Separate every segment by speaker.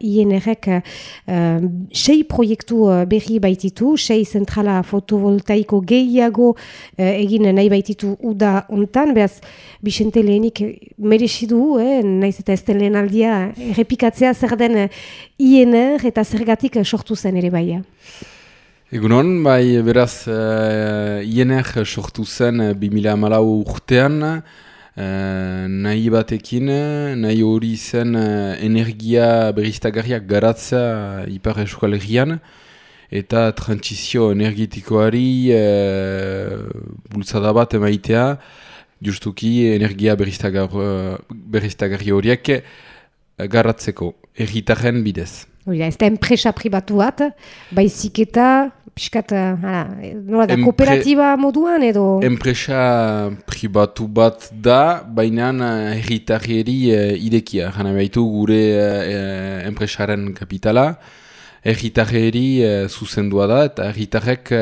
Speaker 1: INR-ek uh, sei proiektu uh, berri baititu, sei zentrala fotovoltaiko gehiago uh, egin nahi baititu uda ontan, behaz, Bixente lehenik merezidu, eh, naiz eta ez lehen aldia, errepikatzea zer den INR eta zergatik sortu zen ere baia.
Speaker 2: Egunon, bai, beraz, uh, INR sortu zen 2008 urtean, Uh, nahi batekin, nahi hori zen uh, energia berriztagarriak garatzea ipar eskual eta transizio energetikoari uh, bultzada bat emaitea justuki energia berriztagarri horiek garatzeko, erritaren bidez.
Speaker 1: Oida, ez da enpresa pribatu bat, baizik eta piskat, hala, nola da, kooperatiba moduan edo?
Speaker 2: Enpresa pribatu bat da, baina herritarrieri uh, idekia. Jana behitu gure uh, enpresaren kapitala, herritarrieri uh, zuzendua da, eta herritarrek uh,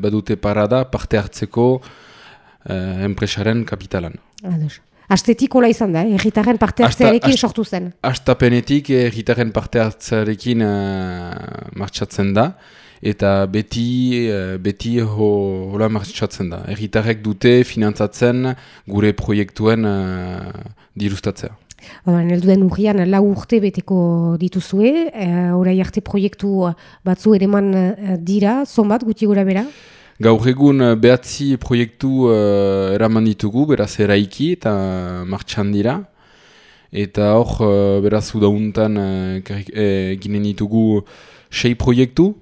Speaker 2: badute parada parte hartzeko uh, enpresaren kapitalan.
Speaker 1: Ados. Astetik hola izan da, erritaren parte hartzearekin sortu zen.
Speaker 2: Astapenetik erritaren parte hartzearekin uh, martxatzen da eta beti eh, beti hola martxatzen da. Erritarrek dute finantzatzen gure proiektuen uh, dirustatzea.
Speaker 1: Oran, elduen urrian lau urte beteko dituzue, uh, orai arte proiektu batzu ereman dira, zonbat guti gura bera?
Speaker 2: Gaur egun behatzi proiektu uh, eraman ditugu, beraz eraiki eta martxan dira. Eta hor, uh, beraz udauntan uh, ginen ditugu sei proiektu,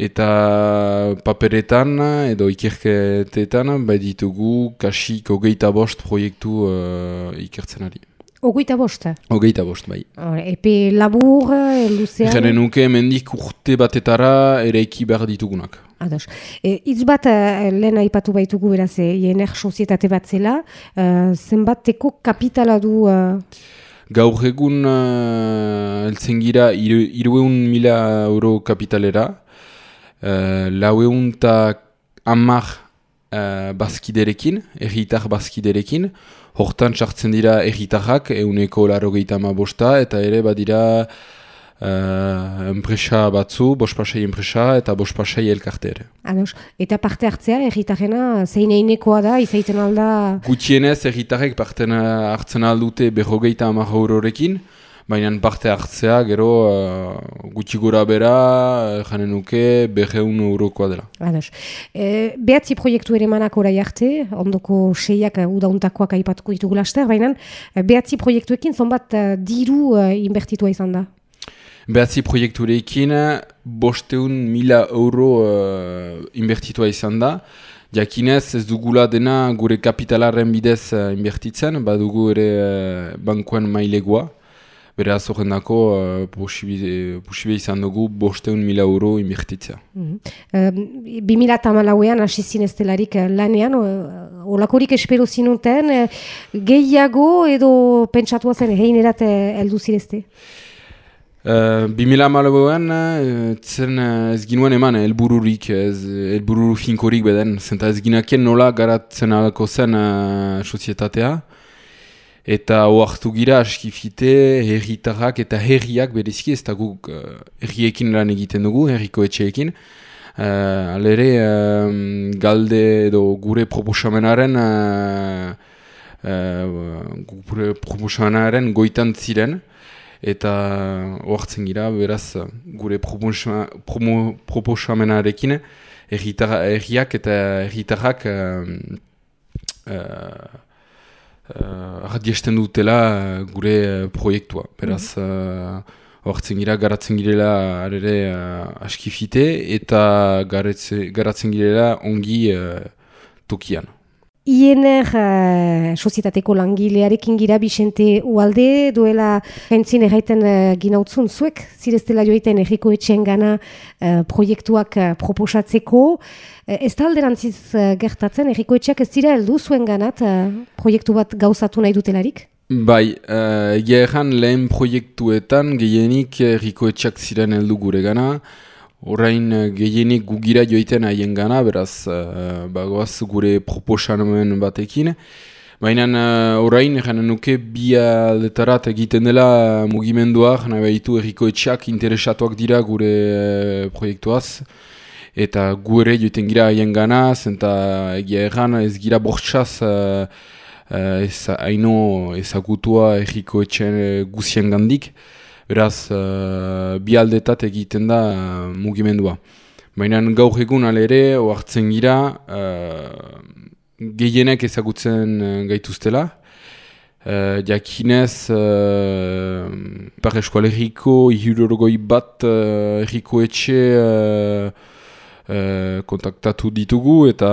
Speaker 2: Eta paperetan edo ikerketetan bai ditugu kasik ogeita bost proiektu uh, ikertzen ari.
Speaker 1: Ogeita bost?
Speaker 2: Ogeita bost, bai.
Speaker 1: Epe labur, luzean?
Speaker 2: Genen nuke mendik urte batetara ere eki behar ditugunak.
Speaker 1: Ados. E, itz bat lehen aipatu baitugu beraz, INR sozietate bat zela, uh, zenbateko kapitala du... Uh...
Speaker 2: Gaur egun uh, eltzen gira irueun mila euro kapitalera, uh, laueun eta amar uh, bazkiderekin, erritar bazkiderekin, hortan txartzen dira erritarrak, euneko laro ma bosta, eta ere badira uh, enpresa batzu, bospasei enpresa eta bospasei elkarte ere.
Speaker 1: Ados. Eta parte hartzea erritarrena zein einekoa da, izaiten alda?
Speaker 2: Gutienez erritarrek parte hartzen aldute berrogeita amar eurorekin, baina parte hartzea gero uh, gutxi gura bera uh, janen nuke beheun eurokoa dela.
Speaker 1: Ados. E, behatzi proiektu ere manak orai arte, ondoko seiak udauntakoak aipatuko ditugu laster, baina behatzi proiektuekin zonbat uh, diru uh, inbertitua izan da?
Speaker 2: Behatzi proiekturekin bosteun mila euro uh, inbertitua izan da. Jakinez ez dugula dena gure kapitalaren bidez uh, inbertitzen, badugu ere uh, bankuen mailegoa. Beraz horren dako, uh, posibe izan dugu bosteun mila euro inbertitzea.
Speaker 1: Mm -hmm. Bi mila tamalauean hasi zineztelarik uh, lanean, uh, olakorik espero zinuten, uh, gehiago edo pentsatua zen egin erat eldu zinezte?
Speaker 2: Uh, bi mila uh, zen uh, ez ginuen eman elbururik, ez elbururu finkorik beden, zenta ez ginakien nola garatzen alako zen uh, sozietatea eta oartu gira askifite herritarrak eta herriak berezki ez da guk uh, herriekin lan egiten dugu, herriko etxeekin. Uh, alere um, galde edo gure proposamenaren uh, uh, gure proposamenaren goitan ziren eta oartzen gira beraz gure proposamenarekin herriak eta herritarrak uh, uh, radiesten dutela uh, gure uh, proiektua. Beraz, mm -hmm. gira, garatzen girela arere uh, askifite eta garatzen girela ongi uh, tokian.
Speaker 1: INR uh, sozietateko langilearekin gira Bixente Ualde duela entzin erraiten uh, ginautzun zuek, zireztela joiten erriko etxen gana uh, proiektuak uh, proposatzeko. Uh, ez da alderantziz uh, gertatzen, erriko etxeak ez dira heldu zuen ganat uh, proiektu bat gauzatu nahi dutelarik?
Speaker 2: Bai, uh, egeran lehen proiektuetan gehienik erriko etxeak ziren heldu gure gana, Orain eh, gehienik gugira joiten haien gana, beraz, uh, bagoaz gure proposamen batekin. Baina uh, orain, janen nuke, bi aldetarat egiten dela mugimendua, jana behitu erriko etxak interesatuak dira gure uh, proiektuaz. Eta gu ere joiten gira haien ganaz, eta egia erran ez gira bortxaz uh, uh, ez, haino ezagutua erriko etxen guzien gandik. Beraz, uh, bi aldetat egiten da mugimendua. Baina gaur egun alere, oartzen gira, gehienek ezagutzen uh, gaituztela. Uh, jakinez, uh, par eskualeriko, ihurorgoi bat uh, erriko etxe uh, uh, kontaktatu ditugu eta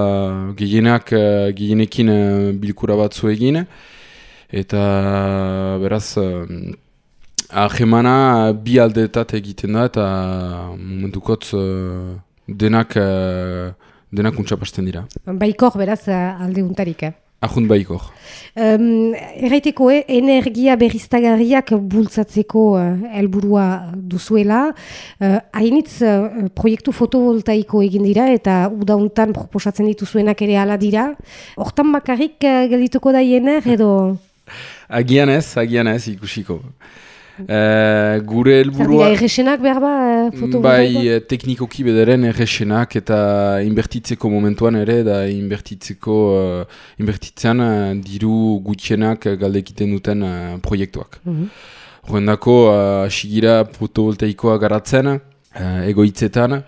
Speaker 2: gehienak uh, gehienekin uh, bilkura batzu egin. Eta beraz, uh, ahemana bi aldeetat egiten da eta momentukotz uh, denak denak untxapasten dira.
Speaker 1: Baikor, beraz, eh, alde untarik, eh?
Speaker 2: Ahunt baikor.
Speaker 1: Um, erraiteko, eh, energia berriztagarriak bultzatzeko uh, helburua duzuela. Uh, hainitz, uh, proiektu fotovoltaiko egin dira eta udauntan proposatzen dituzuenak ere ala dira. Hortan bakarrik uh, geldituko da jener edo...
Speaker 2: agian ez, agian ez ikusiko. Uh, gure helburua...
Speaker 1: Zer behar ba,
Speaker 2: fotovoltaikoa? Bai, eh, teknikoki bederen erresenak eta inbertitzeko momentuan ere, da inbertitzeko, uh, inbertitzean uh, diru gutxenak galdekiten duten uh, proiektuak. Mm -hmm. asigira fotovoltaikoa garatzen, uh, egoitzetan,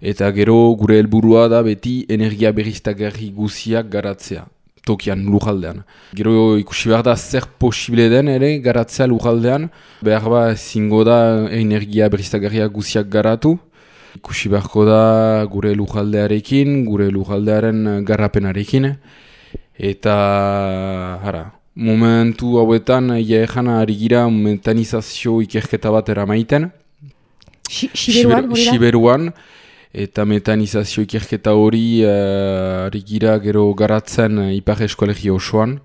Speaker 2: eta gero gure helburua da beti energia berriztagarri guziak garatzea tokian, lujaldean. Gero ikusi behar da zer posible den ere garatzea lujaldean. Behar ba zingo da energia beristagarria guziak garatu. Ikusi beharko da gure lujaldearekin, gure lujaldearen garrapenarekin. Eta, hara, momentu hauetan, ia ezan ari gira metanizazio ikerketa bat eramaiten.
Speaker 1: Siberuan,
Speaker 2: eta metanizazio ikerketa hori uh, gira gero garatzen uh, ipar eskolegio osoan.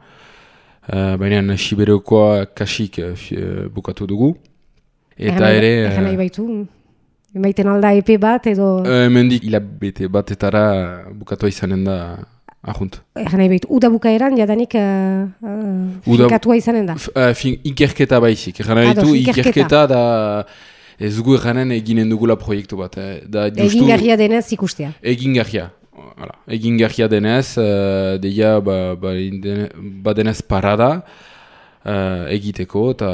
Speaker 2: Uh, Baina Siberokoa kasik uh, bukatu dugu.
Speaker 1: Eta ere... Egan nahi baitu, emaiten alda epe bat edo...
Speaker 2: Uh, mendik hilabete batetara bukatu izanen da ahunt.
Speaker 1: Egan nahi baitu, uda bukaeran jadanik uh, uh, finkatua izanen da?
Speaker 2: Uh, fin, ikerketa baizik, egan nahi baitu ikerketa da ez dugu eranen eginen dugula proiektu bat. Eh.
Speaker 1: Da, egin garria denez ikustea.
Speaker 2: Egin garria. Hala. Egin garria denez, uh, deia ba, ba, ba denez parada uh, egiteko, eta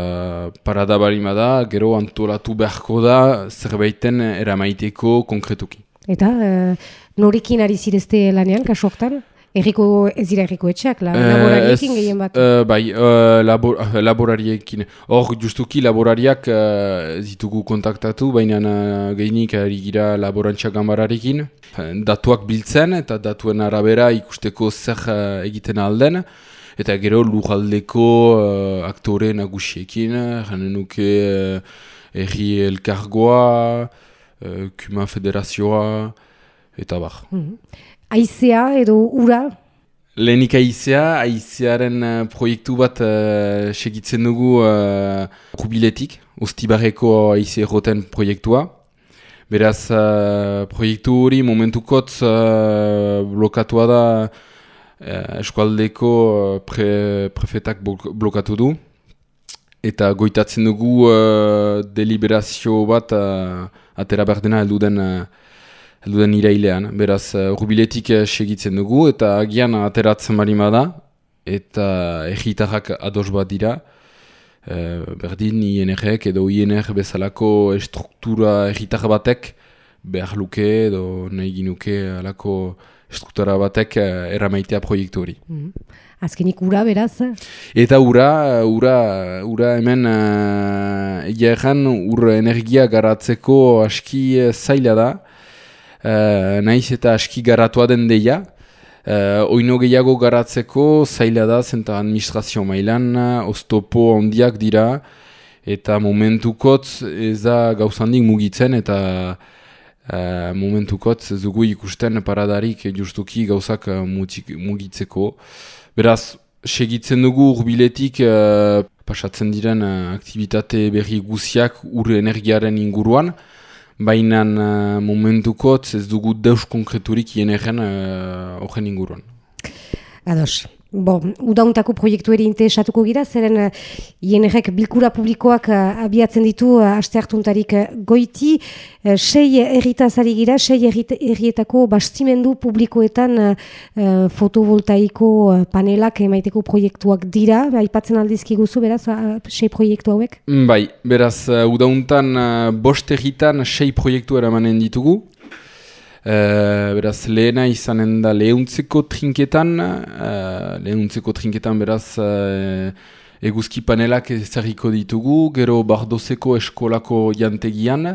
Speaker 2: parada balima da, gero antolatu beharko da zerbaiten eramaiteko konkretuki.
Speaker 1: Eta uh, norikin ari zirezte lanean, kaso hortan? Erriko, ez dira erriko etxeak, la, uh, laborariekin gehien bat?
Speaker 2: Uh, bai, uh, labor, laborariekin. Hor, justuki laborariak uh, zitugu kontaktatu, baina uh, gehinik ari gira laborantza gambararekin. Datuak biltzen eta datuen arabera ikusteko zer uh, egiten alden. Eta gero lujaldeko uh, aktore nagusiekin, janen nuke uh, erri elkargoa, uh, Kuma Federazioa, eta bar. Mm
Speaker 1: aizea edo ura?
Speaker 2: Lehenik aizea, aizearen uh, proiektu bat uh, segitzen dugu uh, jubiletik, ustibarreko aize erroten proiektua. Beraz, uh, proiektu hori momentukot uh, blokatua da uh, eskualdeko uh, pre, prefetak blokatu du. Eta goitatzen dugu uh, deliberazio bat uh, atera berdena heldu den heldu den irailean. Beraz, uh, rubiletik uh, segitzen dugu eta agian ateratzen marima da eta egitarrak ados bat dira. Uh, berdin INR-ek edo INR bezalako estruktura egitar batek behar luke edo nahi ginuke alako estruktura batek erramaitea proiektu hori. Mm
Speaker 1: Azkenik ura beraz?
Speaker 2: Eta ura, ura, ura hemen uh, egia ur energia garatzeko aski zaila da uh, naiz eta aski garatua den deia. Uh, oino gehiago garatzeko zaila da zenta administrazio mailan, oztopo ondiak dira, eta momentukot ez da gauzandik mugitzen, eta uh, momentukot ez dugu ikusten paradarik justuki gauzak mugitzeko. Beraz, segitzen dugu urbiletik uh, pasatzen diren uh, aktivitate berri guziak ur energiaren inguruan, baina uh, momentukot ez dugu deus konkreturik ienegen uh, ogen inguruan.
Speaker 1: Ados, Bon, udauntako proiektu eri interesatuko gira, zeren uh, INRek bilkura publikoak uh, abiatzen ditu uh, aste hartuntarik uh, goiti, uh, sei erritazari gira, sei errietako bastimendu publikoetan uh, fotovoltaiko uh, panelak emaiteko proiektuak dira, aipatzen aldizki guzu, beraz, uh, sei proiektu hauek?
Speaker 2: Bai, beraz, uh, udauntan uh, bost erritan sei proiektu eramanen ditugu, Uh, beraz, lehena izanen da lehuntzeko trinketan, uh, lehuntzeko trinketan beraz uh, eguzki panelak ezarriko ditugu, gero bardozeko eskolako jantegian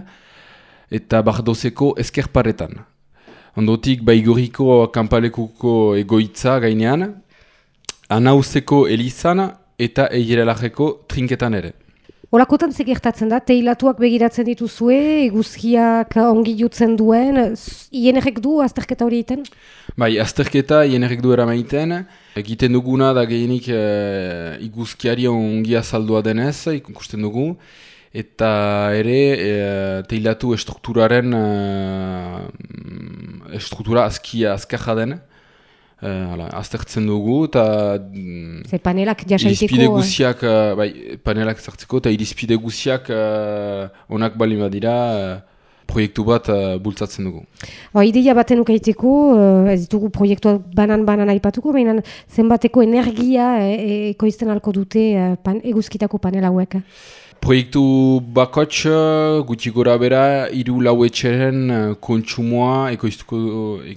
Speaker 2: eta bardozeko eskerparetan. Ondotik baiguriko kanpalekuko egoitza gainean, anauzeko elizan eta egirelareko trinketan ere.
Speaker 1: Olakotan zegertatzen da, teilatuak begiratzen dituzue, eguzkiak ongi jutzen duen, ienerrek du azterketa hori egiten?
Speaker 2: Bai, azterketa ienerrek du eramaiten, egiten duguna da gehienik e, eh, iguzkiari ongi azaldua denez, ikusten dugu, eta ere e, teilatu estrukturaren e, estruktura azkia azkaja den, Uh, aztertzen dugu eta
Speaker 1: mm, Ze panelak jasaiteko
Speaker 2: irizpide eh? guziak uh, bai, panelak zartzeko eta irizpide guziak uh, onak bali badira uh, proiektu bat uh, bultzatzen dugu
Speaker 1: ba, Ideia baten ukaiteko uh, ez dugu proiektua banan-banan aipatuko baina zenbateko energia e, ekoizten alko dute uh, pan, eguzkitako panel hauek.
Speaker 2: Proiektu bakots gutxi gora bera iru lauetxeren kontsumoa ekoiztuko,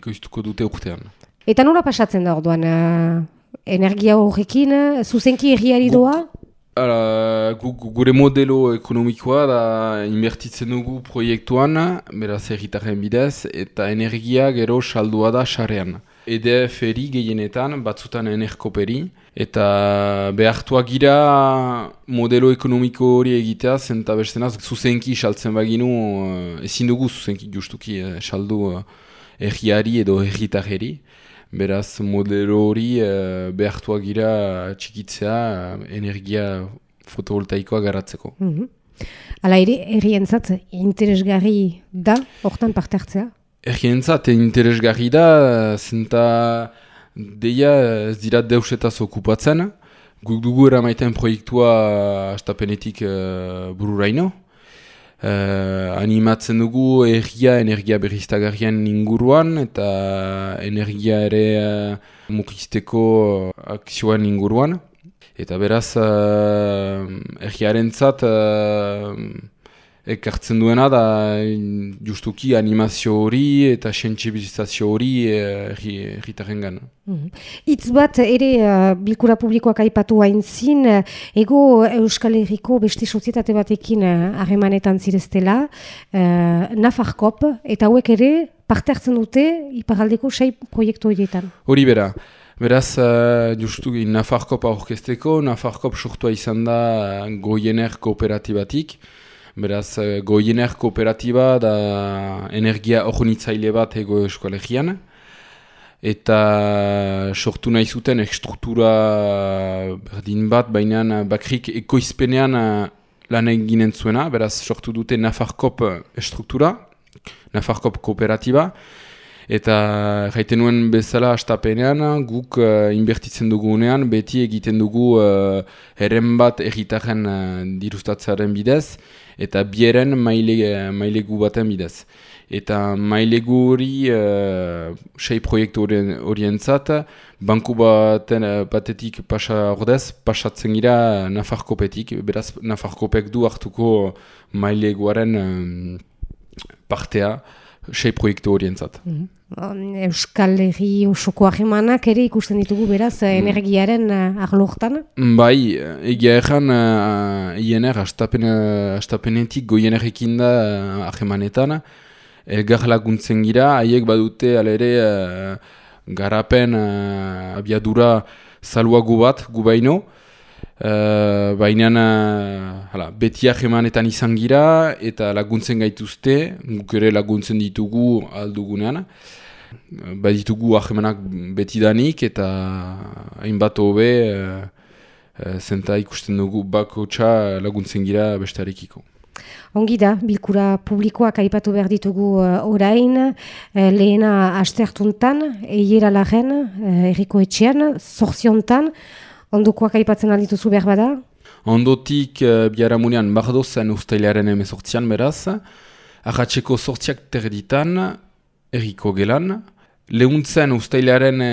Speaker 2: ekoiztuko dute urtean
Speaker 1: Eta nola pasatzen da orduan, uh, energia horrekin, uh, zuzenki erriari doa?
Speaker 2: Ara, gu, gure modelo ekonomikoa da inbertitzen dugu proiektuan, beraz erritaren bidez, eta energia gero saldua da xarean. EDF eri gehienetan, batzutan enerkoperi, eta behartuak gira modelo ekonomiko hori egitea, zenta bestenaz zuzenki saltzen baginu, uh, ezin dugu zuzenki justuki saldu erriari edo erritarri. Beraz, modelo hori uh, behartuak gira txikitzea energia fotovoltaikoa garatzeko.
Speaker 1: Mm -hmm. Ere, errientzat interesgarri da, hortan parte hartzea?
Speaker 2: Errientzat interesgarri da, zenta deia ez dira deusetaz okupatzen. Guk dugu eramaiten proiektua astapenetik uh, bururaino. Uh, animatzen dugu ergia energia berriztagarrian inguruan eta energia ere uh, mukizteko akzioan inguruan. Eta beraz, uh, ergiaren zat, ekartzen duena da justuki animazio hori eta sentsibilizazio hori erritaren eh, gana.
Speaker 1: Mhm. Itz bat ere uh, bilkura publikoak aipatu hain zin, uh, ego Euskal Herriko beste sozietate batekin harremanetan uh, zireztela, Nafarkop, eta hauek ere parte hartzen dute iparaldeko sei proiektu horietan.
Speaker 2: Hori bera. Beraz, uh, justu Nafarkop aurkesteko, Nafarkop sortua izan da goiener kooperatibatik, Beraz, eh, goiener kooperatiba da energia ornitzaile bat ego eskolegian. Eta sortu nahi zuten estruktura berdin bat, baina bakrik ekoizpenean eh, lan eginen zuena. Beraz, sortu dute Nafarkop estruktura, Nafarkop kooperatiba. Eta jaiten nuen bezala astapenean, guk uh, inbertitzen dugunean, beti egiten dugu uh, herren bat erritaren uh, dirustatzearen bidez eta bieren maile, mailegu baten bidez. Eta mailegu hori, uh, sei proiektu horien zat, banku baten, uh, batetik pasa ordez, pasatzen gira Nafarkopetik, beraz Nafarkopek du hartuko maileguaren um, partea, sei proiektu horien zat.
Speaker 1: Mhm. Euskal Herri osoko ahemanak ere ikusten ditugu beraz mm. energiaren uh, arlohtan?
Speaker 2: Bai, egia erran uh, INR astapen, astapenetik goienerekin da uh, ahemanetan. Elgar laguntzen gira, haiek badute alere uh, garapen uh, abiadura saluagu bat gubaino. Uh, Baina uh, beti ahemanetan izan gira eta laguntzen gaituzte, guk ere laguntzen ditugu aldugunean baditugu ahemanak betidanik eta hainbat hobe e, zenta ikusten dugu bako txa laguntzen gira bestarekiko.
Speaker 1: Ongi da, bilkura publikoak aipatu behar ditugu uh, orain, uh, lehena astertuntan, eiera laren, uh, erriko etxean, zorziontan, ondokoak aipatzen aldituzu behar bada?
Speaker 2: Ondotik uh, biharamunean bardozen ustailaren emezortzian beraz, ahatzeko sortziak terditan, erriko gelan, Lehuntzen ustailaren e,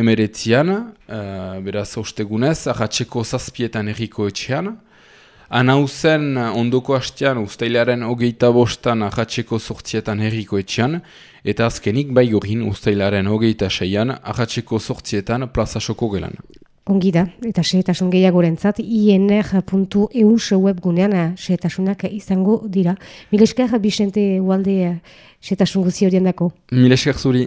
Speaker 2: emeretzian, e, beraz ostegunez, ahatzeko zazpietan erriko etxean. Anauzen ondoko hastean ustailaren hogeita bostan ahatzeko sortzietan herriko etxean, eta azkenik baigorin ustailaren hogeita seian ahatzeko sortzietan plazasoko gelan.
Speaker 1: Ongi da, eta sehetasun gehiagorentzat, inr.eus webgunean sehetasunak izango dira. Milesker, Bixente Ualde, sehetasun guzi horien dako.
Speaker 2: Milesker zuri.